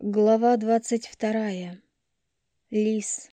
Глава двадцать вторая. Лис.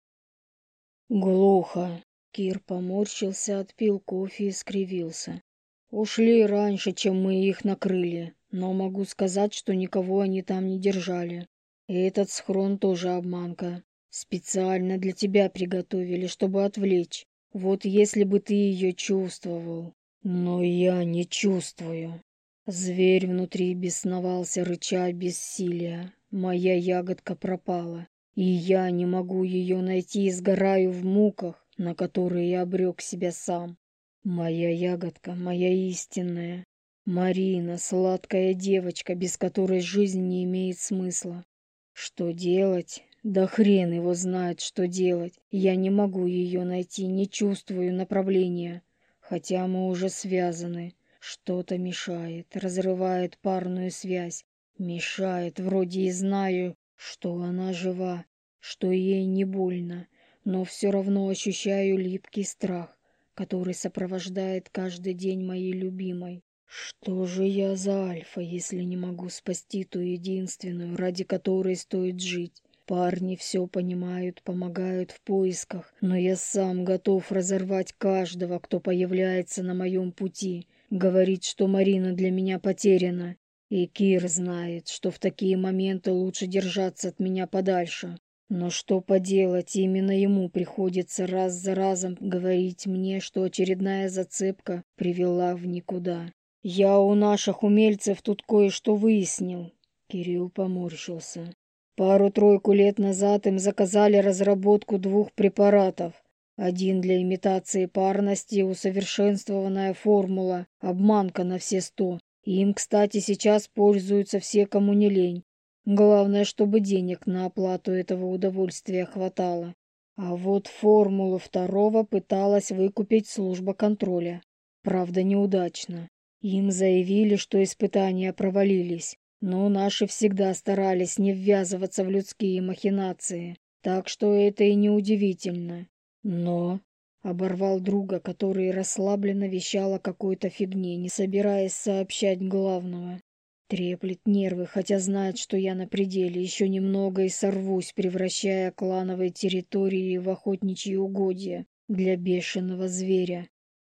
Глухо. Кир поморщился, отпил кофе и скривился. Ушли раньше, чем мы их накрыли, но могу сказать, что никого они там не держали. И этот схрон тоже обманка. Специально для тебя приготовили, чтобы отвлечь. Вот если бы ты ее чувствовал. Но я не чувствую. Зверь внутри бесновался, рыча бессилия. Моя ягодка пропала, и я не могу ее найти сгораю в муках, на которые я обрек себя сам. Моя ягодка, моя истинная. Марина, сладкая девочка, без которой жизнь не имеет смысла. Что делать? Да хрен его знает, что делать. Я не могу ее найти, не чувствую направления. Хотя мы уже связаны. Что-то мешает, разрывает парную связь. Мешает, вроде и знаю, что она жива, что ей не больно, но все равно ощущаю липкий страх, который сопровождает каждый день моей любимой. Что же я за альфа, если не могу спасти ту единственную, ради которой стоит жить? Парни все понимают, помогают в поисках, но я сам готов разорвать каждого, кто появляется на моем пути. Говорит, что Марина для меня потеряна, и Кир знает, что в такие моменты лучше держаться от меня подальше. Но что поделать, именно ему приходится раз за разом говорить мне, что очередная зацепка привела в никуда. Я у наших умельцев тут кое-что выяснил. Кирилл поморщился. Пару-тройку лет назад им заказали разработку двух препаратов. Один для имитации парности, усовершенствованная формула, обманка на все сто, им, кстати, сейчас пользуются все, кому не лень. Главное, чтобы денег на оплату этого удовольствия хватало. А вот формулу второго пыталась выкупить служба контроля. Правда, неудачно. Им заявили, что испытания провалились. Но наши всегда старались не ввязываться в людские махинации. Так что это и неудивительно. Но Оборвал друга, который расслабленно вещал о какой-то фигне, не собираясь сообщать главного. Треплет нервы, хотя знает, что я на пределе, еще немного и сорвусь, превращая клановые территории в охотничьи угодья для бешеного зверя.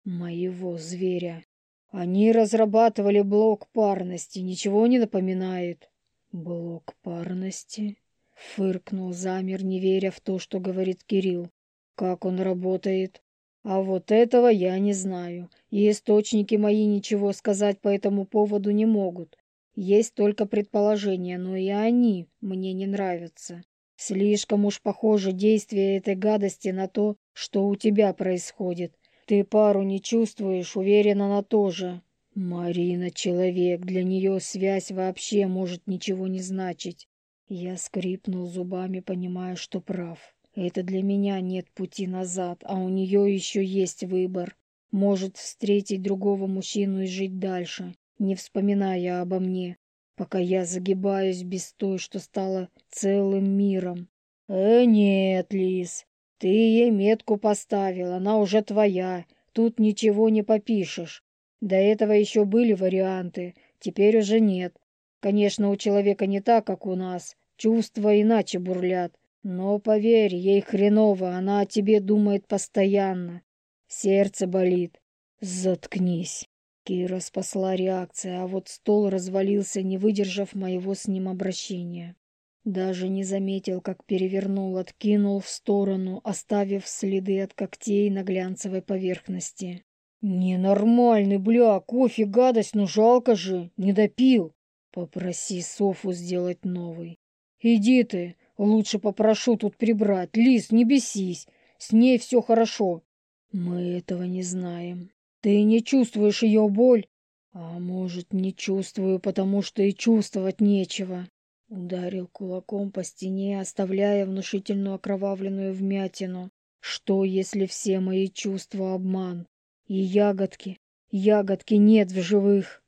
Моего зверя. Они разрабатывали блок парности, ничего не напоминает. Блок парности? Фыркнул, замер, не веря в то, что говорит Кирилл. Как он работает? А вот этого я не знаю. И источники мои ничего сказать по этому поводу не могут. Есть только предположения, но и они мне не нравятся. Слишком уж похоже действие этой гадости на то, что у тебя происходит. Ты пару не чувствуешь, уверена на то же. Марина — человек, для нее связь вообще может ничего не значить. Я скрипнул зубами, понимая, что прав. Это для меня нет пути назад, а у нее еще есть выбор. Может встретить другого мужчину и жить дальше, не вспоминая обо мне, пока я загибаюсь без той, что стала целым миром. Э, нет, Лис, ты ей метку поставил, она уже твоя, тут ничего не попишешь. До этого еще были варианты, теперь уже нет. Конечно, у человека не так, как у нас, чувства иначе бурлят. Но поверь, ей хреново, она о тебе думает постоянно. Сердце болит. Заткнись. Кира спасла реакция, а вот стол развалился, не выдержав моего с ним обращения. Даже не заметил, как перевернул, откинул в сторону, оставив следы от когтей на глянцевой поверхности. «Ненормальный, бля, кофе гадость, ну жалко же, не допил!» «Попроси Софу сделать новый». «Иди ты, Лучше попрошу тут прибрать. Лис, не бесись. С ней все хорошо. Мы этого не знаем. Ты не чувствуешь ее боль? А может, не чувствую, потому что и чувствовать нечего. Ударил кулаком по стене, оставляя внушительную окровавленную вмятину. Что, если все мои чувства обман? И ягодки, ягодки нет в живых,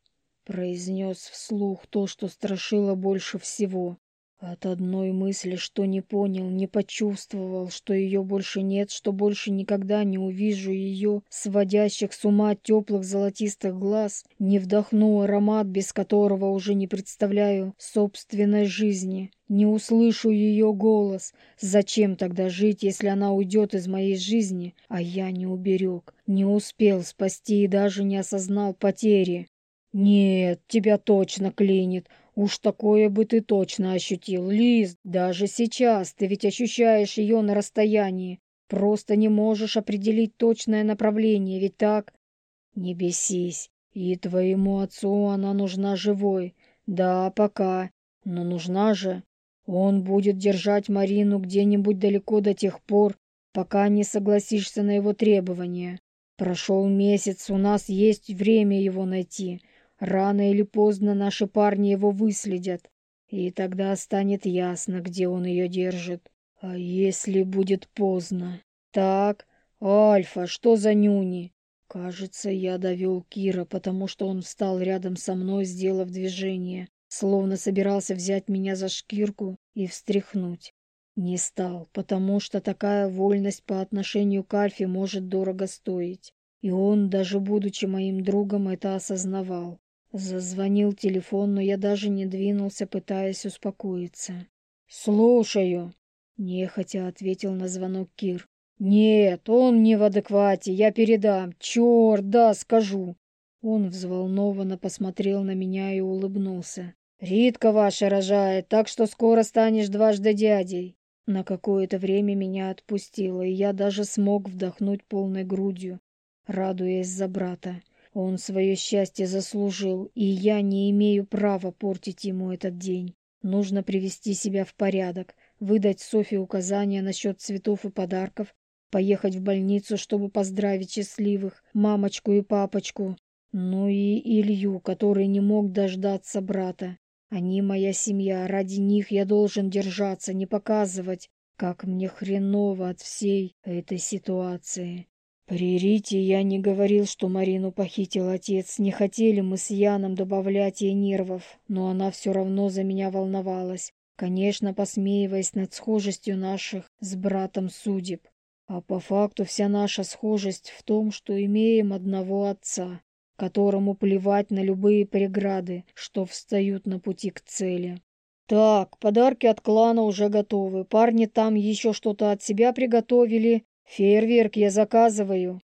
произнес вслух то, что страшило больше всего. От одной мысли, что не понял, не почувствовал, что ее больше нет, что больше никогда не увижу ее, сводящих с ума теплых золотистых глаз, не вдохну аромат, без которого уже не представляю собственной жизни, не услышу ее голос. Зачем тогда жить, если она уйдет из моей жизни, а я не уберег, не успел спасти и даже не осознал потери? Нет, тебя точно клинит. Уж такое бы ты точно ощутил, Лиз. Даже сейчас ты ведь ощущаешь ее на расстоянии. Просто не можешь определить точное направление, ведь так? Не бесись. И твоему отцу она нужна живой. Да, пока. Но нужна же. Он будет держать Марину где-нибудь далеко до тех пор, пока не согласишься на его требования. Прошел месяц, у нас есть время его найти. Рано или поздно наши парни его выследят, и тогда станет ясно, где он ее держит. А если будет поздно? Так, Альфа, что за нюни? Кажется, я довел Кира, потому что он встал рядом со мной, сделав движение, словно собирался взять меня за шкирку и встряхнуть. Не стал, потому что такая вольность по отношению к Альфе может дорого стоить. И он, даже будучи моим другом, это осознавал. Зазвонил телефон, но я даже не двинулся, пытаясь успокоиться. «Слушаю», — нехотя ответил на звонок Кир. «Нет, он не в адеквате, я передам. Черт, да, скажу». Он взволнованно посмотрел на меня и улыбнулся. «Ритка ваша рожает, так что скоро станешь дважды дядей». На какое-то время меня отпустило, и я даже смог вдохнуть полной грудью, радуясь за брата. Он свое счастье заслужил, и я не имею права портить ему этот день. Нужно привести себя в порядок, выдать Софи указания насчет цветов и подарков, поехать в больницу, чтобы поздравить счастливых, мамочку и папочку, ну и Илью, который не мог дождаться брата. Они моя семья, ради них я должен держаться, не показывать, как мне хреново от всей этой ситуации. При Рите я не говорил, что Марину похитил отец. Не хотели мы с Яном добавлять ей нервов, но она все равно за меня волновалась, конечно, посмеиваясь над схожестью наших с братом судеб. А по факту вся наша схожесть в том, что имеем одного отца, которому плевать на любые преграды, что встают на пути к цели. Так, подарки от клана уже готовы. Парни там еще что-то от себя приготовили «Фейерверк я заказываю».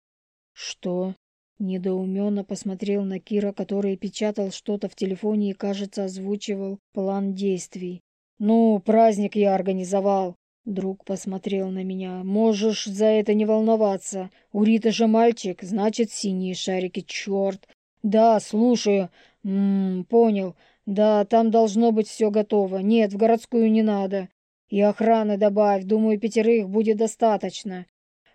«Что?» Недоуменно посмотрел на Кира, который печатал что-то в телефоне и, кажется, озвучивал план действий. «Ну, праздник я организовал». Друг посмотрел на меня. «Можешь за это не волноваться. У Риты же мальчик, значит, синие шарики, черт. Да, слушаю. Ммм, понял. Да, там должно быть все готово. Нет, в городскую не надо. И охраны добавь, думаю, пятерых будет достаточно.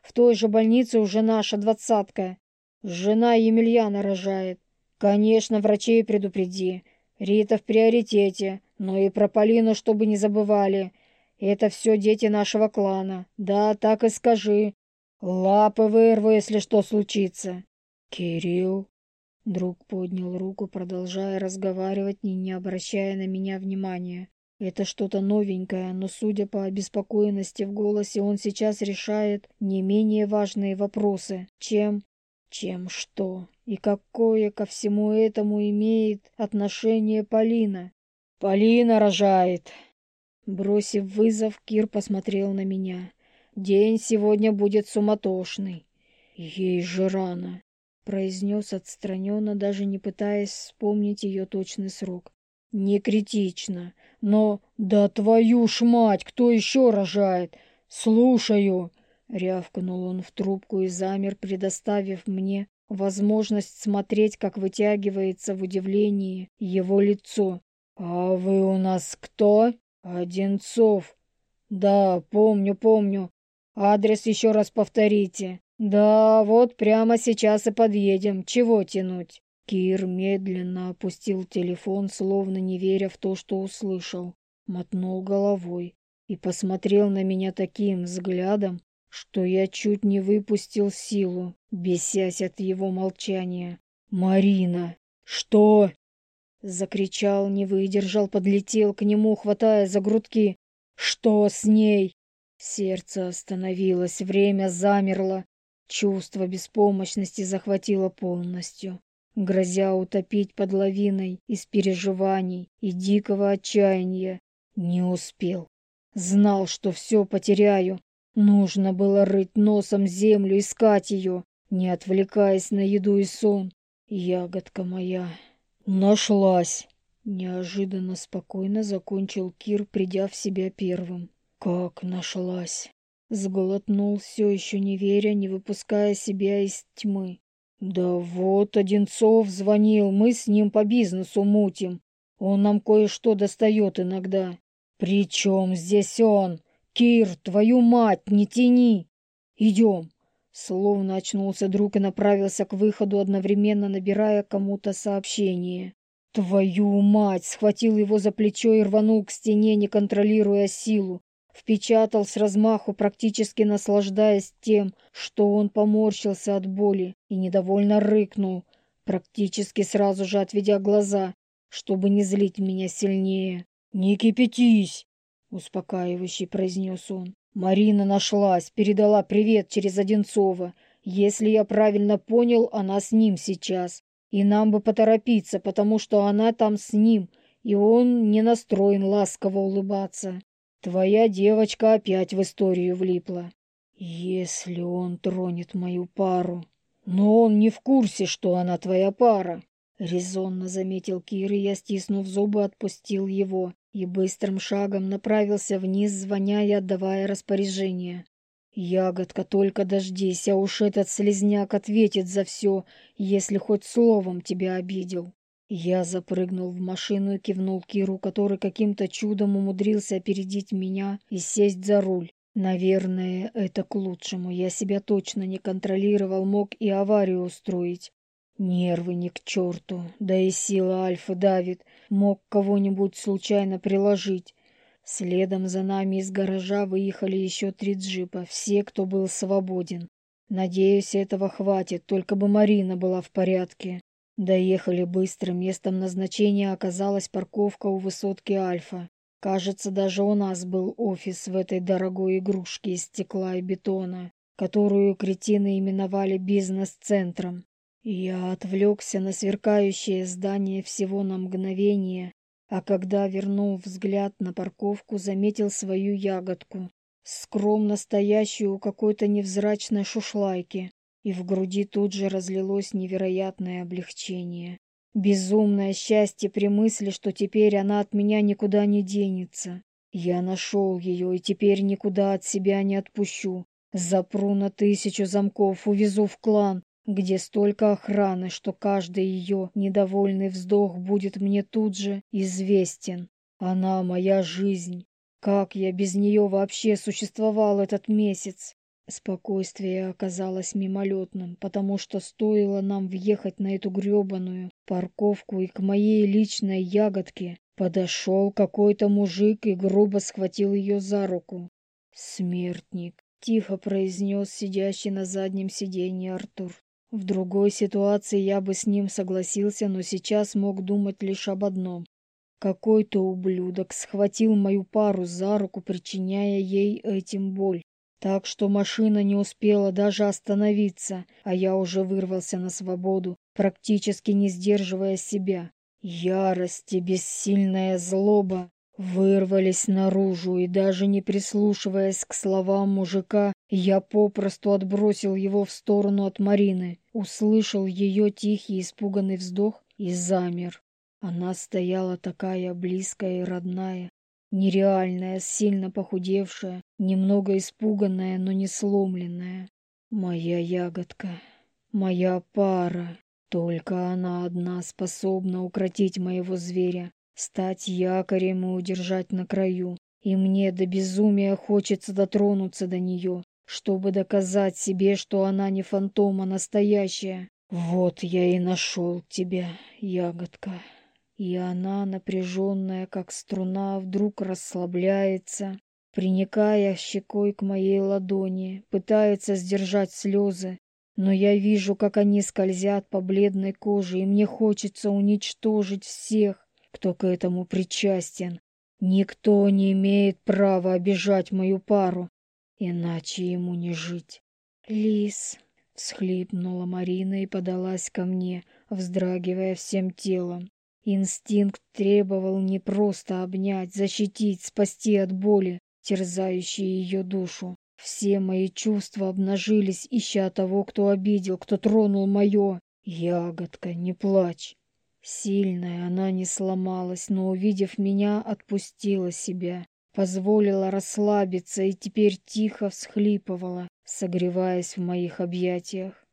В той же больнице уже наша двадцатка. Жена Емельяна рожает. Конечно, врачей предупреди. Рита в приоритете, но и про Полину, чтобы не забывали. Это все дети нашего клана. Да, так и скажи. Лапы вырву, если что случится. Кирилл. Друг поднял руку, продолжая разговаривать, не, обращая на меня внимания. Это что-то новенькое, но, судя по обеспокоенности в голосе, он сейчас решает не менее важные вопросы, чем... чем что и какое ко всему этому имеет отношение Полина. Полина рожает. Бросив вызов, Кир посмотрел на меня. День сегодня будет суматошный. Ей же рано, произнес отстраненно, даже не пытаясь вспомнить ее точный срок. Не критично. Но да твою ж мать, кто еще рожает? Слушаю. Рявкнул он в трубку и замер, предоставив мне возможность смотреть, как вытягивается в удивлении его лицо. «А вы у нас кто?» «Одинцов». «Да, помню, помню. Адрес еще раз повторите». «Да, вот прямо сейчас и подъедем. Чего тянуть?» Кир медленно опустил телефон, словно не веря в то, что услышал, мотнул головой и посмотрел на меня таким взглядом, что я чуть не выпустил силу, бесясь от его молчания. «Марина! Что?» Закричал, не выдержал, подлетел к нему, хватая за грудки. «Что с ней?» Сердце остановилось, время замерло. Чувство беспомощности захватило полностью, грозя утопить под лавиной из переживаний и дикого отчаяния. Не успел. Знал, что все потеряю. Нужно было рыть носом землю, искать ее, не отвлекаясь на еду и сон. Ягодка моя. Нашлась. Неожиданно спокойно закончил Кир, придя в себя первым. Как нашлась. Сглотнул, все еще не веря, не выпуская себя из тьмы. Да вот Одинцов звонил, мы с ним по бизнесу мутим. Он нам кое-что достает иногда. При чем здесь он? Кир, твою мать, не тяни! Идем. Словно очнулся друг и направился к выходу, одновременно набирая кому-то сообщение. Твою мать! Схватил его за плечо и рванул к стене, не контролируя силу. Впечатал с размаху, практически наслаждаясь тем, что он поморщился от боли и недовольно рыкнул, практически сразу же отведя глаза, чтобы не злить меня сильнее. «Не кипятись!» — успокаивающий произнес он. Марина нашлась, передала привет через Одинцова. Если я правильно понял, она с ним сейчас. И нам бы поторопиться, потому что она там с ним, и он не настроен ласково улыбаться. Твоя девочка опять в историю влипла. Если он тронет мою пару... Но он не в курсе, что она твоя пара. Резонно заметил Кир, и я, стиснув зубы, отпустил его и быстрым шагом направился вниз, звоня и отдавая распоряжение. «Ягодка, только дождись, а уж этот слезняк ответит за все, если хоть словом тебя обидел». Я запрыгнул в машину и кивнул Киру, который каким-то чудом умудрился опередить меня и сесть за руль. Наверное, это к лучшему. Я себя точно не контролировал, мог и аварию устроить. Нервы ни к черту, да и сила Альфы давит, мог кого-нибудь случайно приложить. Следом за нами из гаража выехали еще три джипа, все, кто был свободен. Надеюсь, этого хватит, только бы Марина была в порядке. Доехали быстро, местом назначения оказалась парковка у высотки Альфа. Кажется, даже у нас был офис в этой дорогой игрушке из стекла и бетона, которую кретины именовали бизнес-центром. Я отвлекся на сверкающее здание всего на мгновение, а когда вернул взгляд на парковку, заметил свою ягодку, скромно стоящую у какой-то невзрачной шушлайки, и в груди тут же разлилось невероятное облегчение. Безумное счастье при мысли, что теперь она от меня никуда не денется. Я нашел ее и теперь никуда от себя не отпущу. Запру на тысячу замков, увезу в клан, где столько охраны, что каждый ее недовольный вздох будет мне тут же известен. Она моя жизнь. Как я без нее вообще существовал этот месяц? Спокойствие оказалось мимолетным, потому что стоило нам въехать на эту гребаную парковку и к моей личной ягодке подошел какой-то мужик и грубо схватил ее за руку. «Смертник», — тихо произнес сидящий на заднем сиденье Артур. В другой ситуации я бы с ним согласился, но сейчас мог думать лишь об одном. Какой-то ублюдок схватил мою пару за руку, причиняя ей этим боль. Так что машина не успела даже остановиться, а я уже вырвался на свободу, практически не сдерживая себя. Ярость и бессильная злоба вырвались наружу, и даже не прислушиваясь к словам мужика, я попросту отбросил его в сторону от Марины, услышал ее тихий испуганный вздох и замер. Она стояла такая близкая и родная, нереальная, сильно похудевшая, немного испуганная, но не сломленная. Моя ягодка, моя пара. Только она одна способна укротить моего зверя, стать якорем и удержать на краю. И мне до безумия хочется дотронуться до нее, чтобы доказать себе, что она не фантом, а настоящая. Вот я и нашел тебя, ягодка. И она, напряженная, как струна, вдруг расслабляется, приникая щекой к моей ладони, пытается сдержать слезы, но я вижу, как они скользят по бледной коже, и мне хочется уничтожить всех, кто к этому причастен. Никто не имеет права обижать мою пару, иначе ему не жить. Лис, всхлипнула Марина и подалась ко мне, вздрагивая всем телом. Инстинкт требовал не просто обнять, защитить, спасти от боли, терзающей ее душу. Все мои чувства обнажились, ища того, кто обидел, кто тронул мое. Ягодка, не плачь. Сильная она не сломалась, но, увидев меня, отпустила себя, позволила расслабиться и теперь тихо всхлипывала, согреваясь в моих объятиях.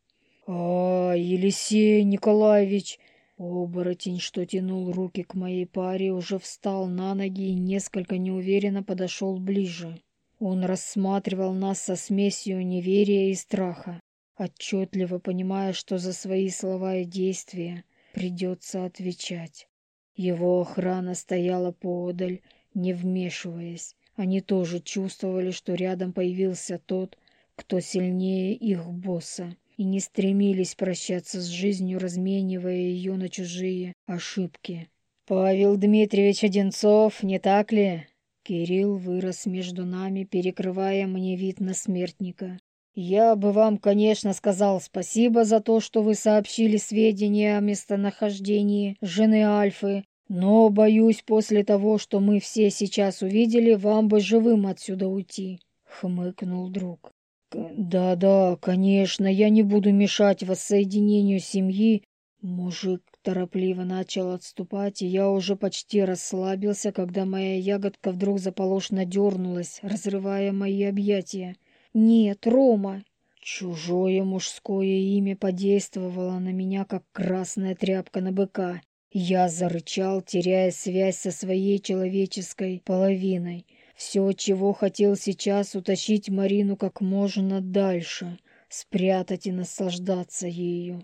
«А, Елисей Николаевич!» Оборотень, что тянул руки к моей паре, уже встал на ноги и несколько неуверенно подошел ближе. Он рассматривал нас со смесью неверия и страха, отчетливо понимая, что за свои слова и действия придется отвечать. Его охрана стояла поодаль, не вмешиваясь. Они тоже чувствовали, что рядом появился тот, кто сильнее их босса и не стремились прощаться с жизнью, разменивая ее на чужие ошибки. «Павел Дмитриевич Одинцов, не так ли?» Кирилл вырос между нами, перекрывая мне вид на смертника. «Я бы вам, конечно, сказал спасибо за то, что вы сообщили сведения о местонахождении жены Альфы, но, боюсь, после того, что мы все сейчас увидели, вам бы живым отсюда уйти», — хмыкнул друг. «Да-да, конечно, я не буду мешать воссоединению семьи». Мужик торопливо начал отступать, и я уже почти расслабился, когда моя ягодка вдруг заполошно дернулась, разрывая мои объятия. «Нет, Рома!» Чужое мужское имя подействовало на меня, как красная тряпка на быка. Я зарычал, теряя связь со своей человеческой половиной. Все, чего хотел сейчас, утащить Марину как можно дальше, спрятать и наслаждаться ею.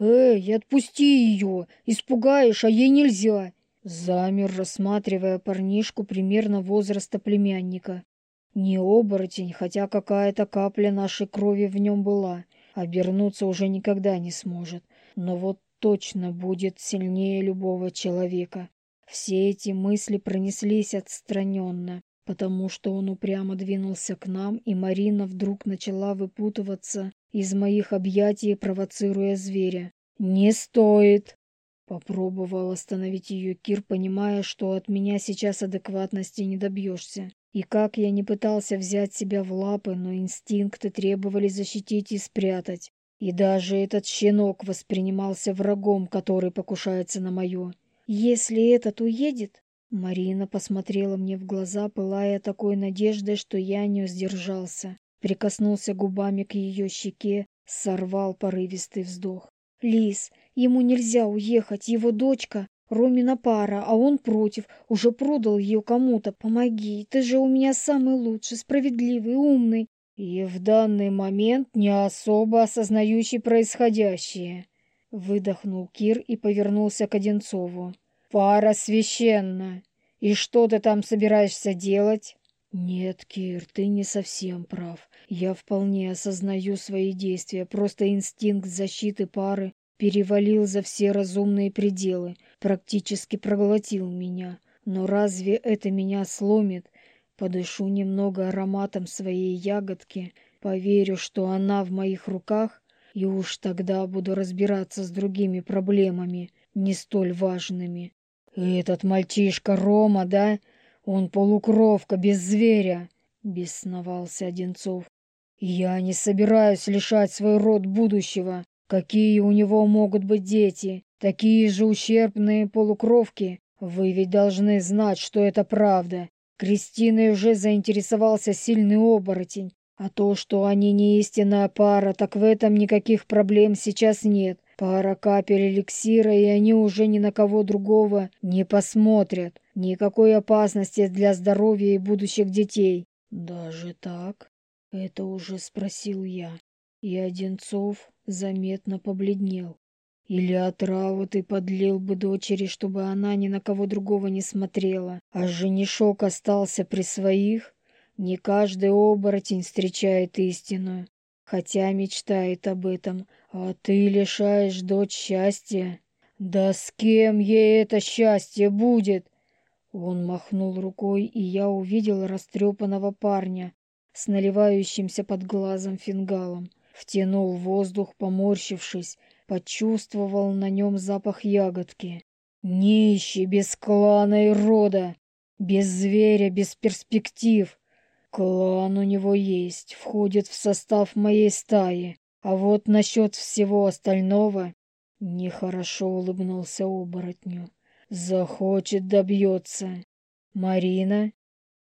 «Эй, отпусти ее! Испугаешь, а ей нельзя!» Замер, рассматривая парнишку примерно возраста племянника. Не оборотень, хотя какая-то капля нашей крови в нем была. Обернуться уже никогда не сможет. Но вот точно будет сильнее любого человека. Все эти мысли пронеслись отстраненно потому что он упрямо двинулся к нам, и Марина вдруг начала выпутываться из моих объятий, провоцируя зверя. «Не стоит!» Попробовал остановить ее Кир, понимая, что от меня сейчас адекватности не добьешься. И как я не пытался взять себя в лапы, но инстинкты требовали защитить и спрятать. И даже этот щенок воспринимался врагом, который покушается на мое. «Если этот уедет, Марина посмотрела мне в глаза, пылая такой надеждой, что я не сдержался. Прикоснулся губами к ее щеке, сорвал порывистый вздох. «Лис, ему нельзя уехать, его дочка Ромина пара, а он против, уже продал ее кому-то. Помоги, ты же у меня самый лучший, справедливый, умный». И в данный момент не особо осознающий происходящее. Выдохнул Кир и повернулся к Одинцову. Пара священна. И что ты там собираешься делать? Нет, Кир, ты не совсем прав. Я вполне осознаю свои действия. Просто инстинкт защиты пары перевалил за все разумные пределы, практически проглотил меня. Но разве это меня сломит? Подышу немного ароматом своей ягодки, поверю, что она в моих руках, и уж тогда буду разбираться с другими проблемами, не столь важными. «Этот мальчишка Рома, да? Он полукровка, без зверя!» — бесновался Одинцов. «Я не собираюсь лишать свой род будущего. Какие у него могут быть дети? Такие же ущербные полукровки? Вы ведь должны знать, что это правда. Кристиной уже заинтересовался сильный оборотень. А то, что они не истинная пара, так в этом никаких проблем сейчас нет. Пара капель эликсира, и они уже ни на кого другого не посмотрят. Никакой опасности для здоровья и будущих детей. Даже так? Это уже спросил я. И Одинцов заметно побледнел. Или отраву ты подлил бы дочери, чтобы она ни на кого другого не смотрела, а женишок остался при своих? Не каждый оборотень встречает истину. хотя мечтает об этом, а ты лишаешь дочь счастья. Да с кем ей это счастье будет? Он махнул рукой, и я увидел растрепанного парня с наливающимся под глазом фингалом. Втянул воздух, поморщившись, почувствовал на нем запах ягодки. Нищий, без клана и рода, без зверя, без перспектив. Клан у него есть, входит в состав моей стаи. А вот насчет всего остального... Нехорошо улыбнулся оборотню. Захочет, добьется. Марина?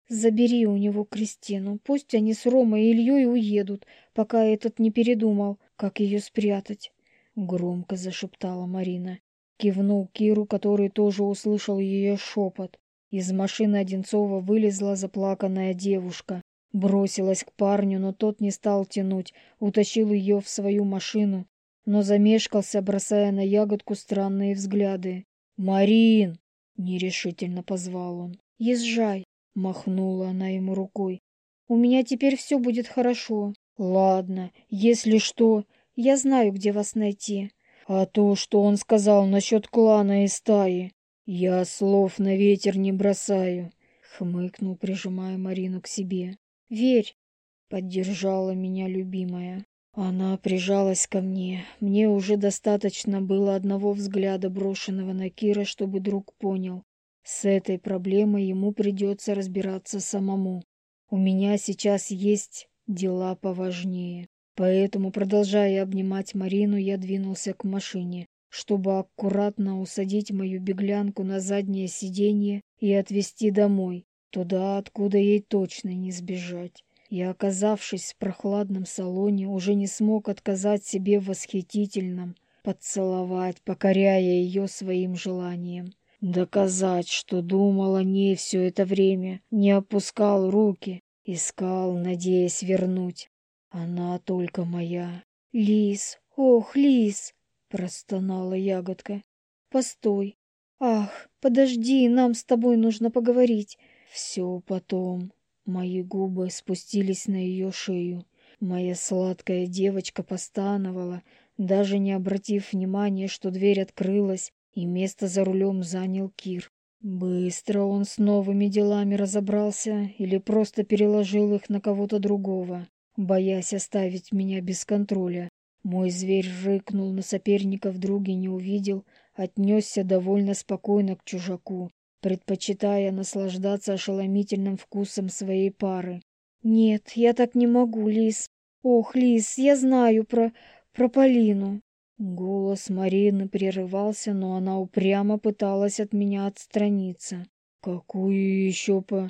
Забери у него Кристину. Пусть они с Ромой и Ильей уедут, пока этот не передумал, как ее спрятать. Громко зашептала Марина. Кивнул Киру, который тоже услышал ее шепот. Из машины Одинцова вылезла заплаканная девушка. Бросилась к парню, но тот не стал тянуть, утащил ее в свою машину, но замешкался, бросая на ягодку странные взгляды. «Марин!» — нерешительно позвал он. «Езжай!» — махнула она ему рукой. «У меня теперь все будет хорошо». «Ладно, если что, я знаю, где вас найти». «А то, что он сказал насчет клана и стаи, я слов на ветер не бросаю», — хмыкнул, прижимая Марину к себе. «Верь!» — поддержала меня любимая. Она прижалась ко мне. Мне уже достаточно было одного взгляда, брошенного на Кира, чтобы друг понял. С этой проблемой ему придется разбираться самому. У меня сейчас есть дела поважнее. Поэтому, продолжая обнимать Марину, я двинулся к машине, чтобы аккуратно усадить мою беглянку на заднее сиденье и отвезти домой, туда, откуда ей точно не сбежать и, оказавшись в прохладном салоне, уже не смог отказать себе в восхитительном, поцеловать, покоряя ее своим желанием. Доказать, что думал о ней все это время, не опускал руки, искал, надеясь вернуть. Она только моя. «Лис, ох, Лис!» — простонала ягодка. «Постой! Ах, подожди, нам с тобой нужно поговорить!» «Все потом», Мои губы спустились на ее шею. Моя сладкая девочка постановала, даже не обратив внимания, что дверь открылась, и место за рулем занял Кир. Быстро он с новыми делами разобрался или просто переложил их на кого-то другого, боясь оставить меня без контроля. Мой зверь рыкнул, на соперника в друге не увидел, отнесся довольно спокойно к чужаку, предпочитая наслаждаться ошеломительным вкусом своей пары. «Нет, я так не могу, Лис. Ох, Лис, я знаю про... про Полину». Голос Марины прерывался, но она упрямо пыталась от меня отстраниться. «Какую еще по...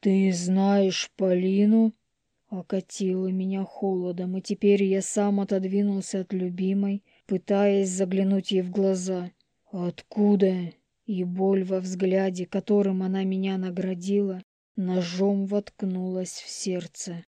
Ты знаешь Полину?» Окатило меня холодом, и теперь я сам отодвинулся от любимой, пытаясь заглянуть ей в глаза. «Откуда?» И боль во взгляде, которым она меня наградила, ножом воткнулась в сердце.